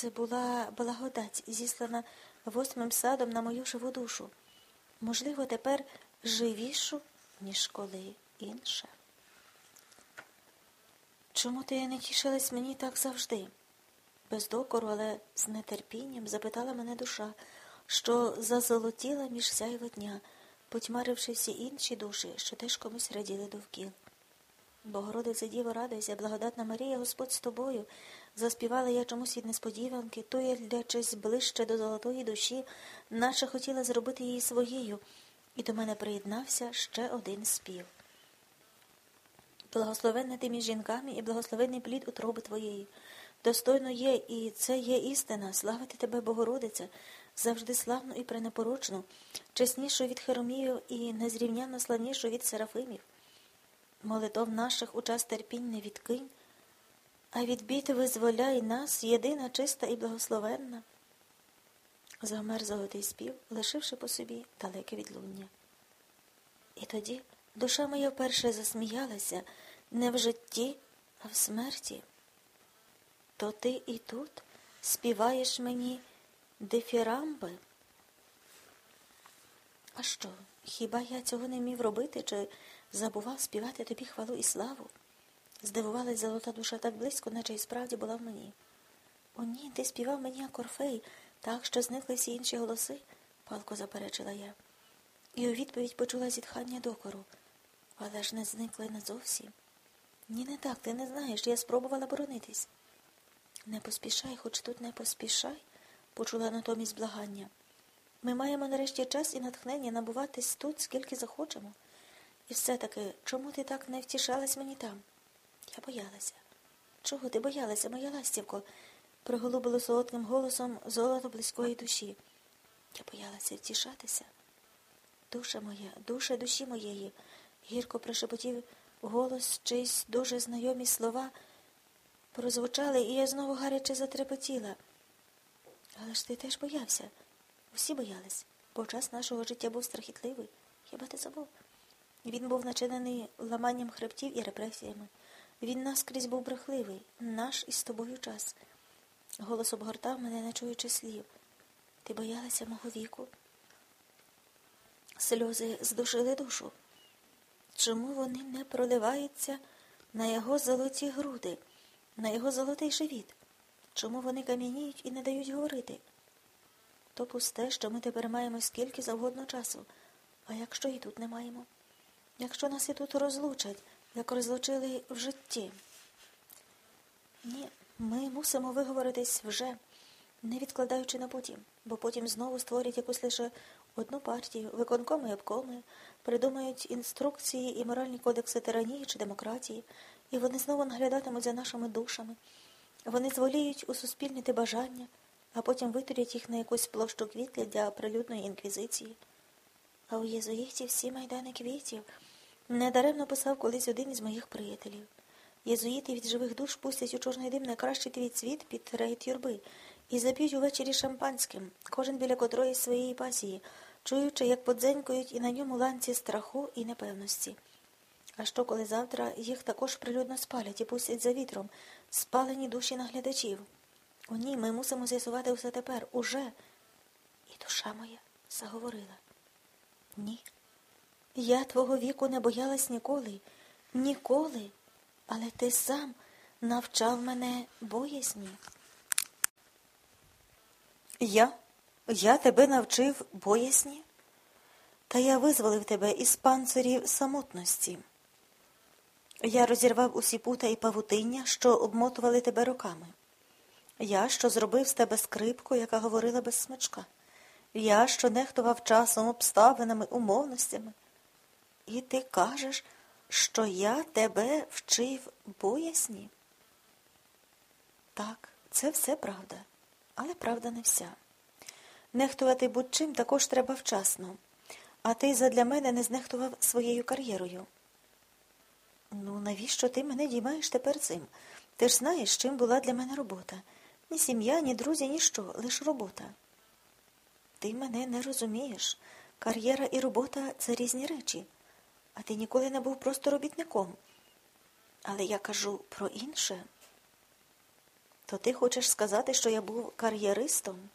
Це була благодать, зіслана восьмим садом на мою живу душу. Можливо, тепер живішу, ніж коли інше. Чому ти не тішилась мені так завжди? Без докору, але з нетерпінням запитала мене душа, що зазолотіла між сяйво дня, потьмаривши всі інші душі, що теж комусь раділи довкіл. Богородице Діво, радуйся, благодатна Марія, Господь з тобою. Заспівала я чомусь від несподіванки, то я глядячись ближче до золотої душі, наче хотіла зробити її своєю, і до мене приєднався ще один спів. Благословенна ти між жінками і благословенний плід утроби твоєї. Достойно є, і це є істина, славити тебе, Богородиця, завжди славну і пренепорочну, чеснішу від Херомію і незрівнянно славнішу від Серафимів. Молитов наших у час терпінь не відкинь, а від біти визволяй нас, єдина, чиста і благословенна. Завмер золотий спів, лишивши по собі далеке відлуння. І тоді душа моя вперше засміялася не в житті, а в смерті. То ти і тут співаєш мені дифірамби? А що, хіба я цього не міг робити, чи забував співати тобі хвалу і славу? Здивувалась золота душа так близько, наче й справді була в мені. О, ні, ти співав мені акорфей, так що зникли всі інші голоси, палко заперечила я. І у відповідь почула зітхання докору, але ж не зникли не зовсім. Ні, не так, ти не знаєш, я спробувала боронитись. Не поспішай, хоч тут не поспішай, почула натомість благання. Ми маємо нарешті час і натхнення набуватись тут, скільки захочемо. І все-таки, чому ти так не втішалась мені там? Я боялася. Чого ти боялася, моя ластівко? приголубило солодким голосом золото близької душі. Я боялася втішатися. Душа моя, душа душі моєї, гірко прошепотів голос чийсь дуже знайомі слова прозвучали, і я знову гаряче затрепотіла. Але ж ти теж боявся. Усі боялись, бо час нашого життя був страхітливий. Хіба ти забув? Він був начинений ламанням хребтів і репресіями. Він наскрізь був брехливий, наш із тобою час. Голос обгортав мене, не чуючи слів. Ти боялася мого віку? Сльози здушили душу. Чому вони не проливаються на його золоті груди, на його золотий живіт? Чому вони кам'яніють і не дають говорити? То пусте, що ми тепер маємо скільки завгодно часу, а якщо і тут не маємо? Якщо нас і тут розлучать, як розлучили в житті? Ні, ми мусимо виговоритись вже, не відкладаючи на потім, бо потім знову створять якусь лише одну партію, виконкоми і обкоми, придумають інструкції і моральні кодекси тиранії чи демократії, і вони знову наглядатимуть за нашими душами. Вони зволіють усуспільнити бажання, а потім витурять їх на якусь площу квітля для прилюдної інквізиції. А у єзуїтів всі майдани квітів недаремно писав колись один із моїх приятелів. Єзуїти від живих душ пустять у чорний дим найкращий твій цвіт під рейд юрби і зап'ють увечері шампанським, кожен біля котрої своєї пасії, чуючи, як подзенькують і на ньому ланці страху і непевності. А що, коли завтра їх також прилюдно спалять і пустять за вітром, спалені душі наглядачів? О, ні, ми мусимо з'ясувати все тепер, уже. І душа моя заговорила. Ні. Я твого віку не боялась ніколи, ніколи, але ти сам навчав мене боязні. Я? Я тебе навчив боязні? Та я визволив тебе із панцирів самотності. Я розірвав усі пута і павутиння, що обмотували тебе руками. Я, що зробив з тебе скрипку, яка говорила без смичка. Я, що нехтував часом, обставинами, умовностями. І ти кажеш, що я тебе вчив боязні? Так, це все правда, але правда не вся. Нехтувати будь-чим також треба вчасно, а ти задля мене не знехтував своєю кар'єрою. Ну, навіщо ти мене діймаєш тепер цим? Ти ж знаєш, чим була для мене робота. Ні сім'я, ні друзі, ніщо, лише робота. Ти мене не розумієш. Кар'єра і робота це різні речі, а ти ніколи не був просто робітником. Але я кажу про інше. То ти хочеш сказати, що я був кар'єристом?